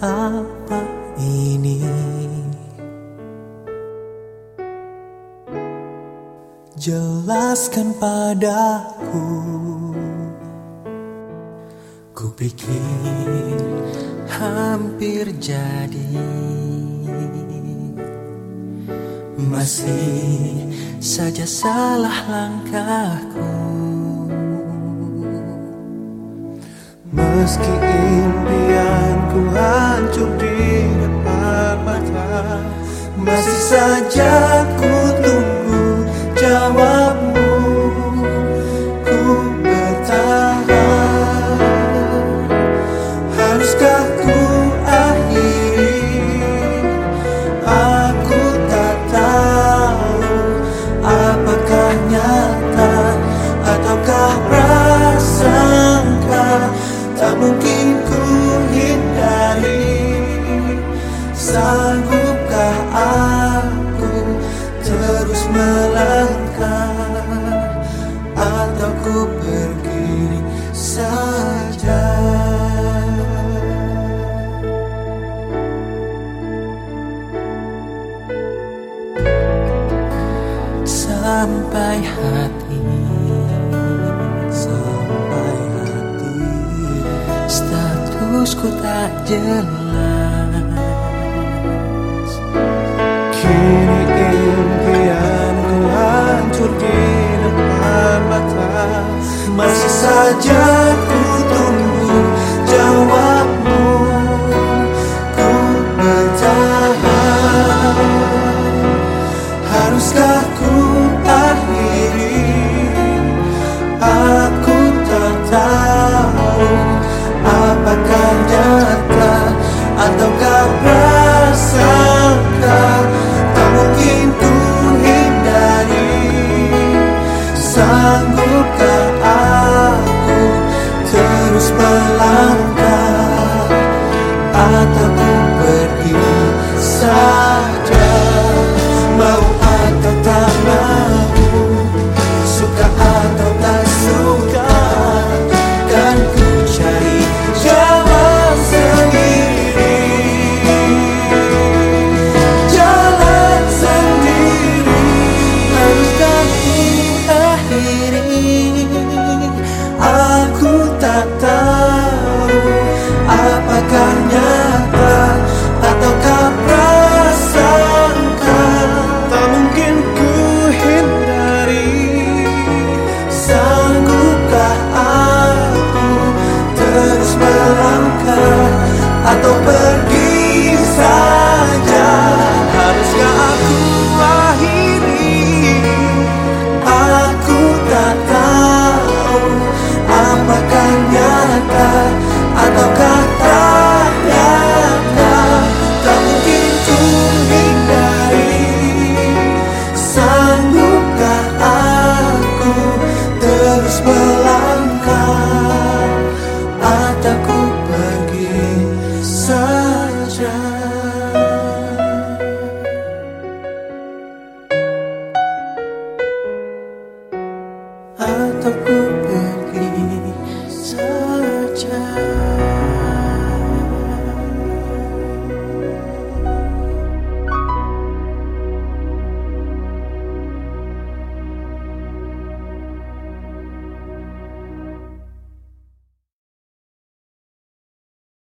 apa ini? Jelaskan padaku. Ku pikir hampir jadi. Masih saja salah langkahku. Meski impian ku hancur di depan mata. Masih saja sampai hati sampai hati. Statusku tak jelas. ataukah prasangka tak mungkin ku hindari. a tope.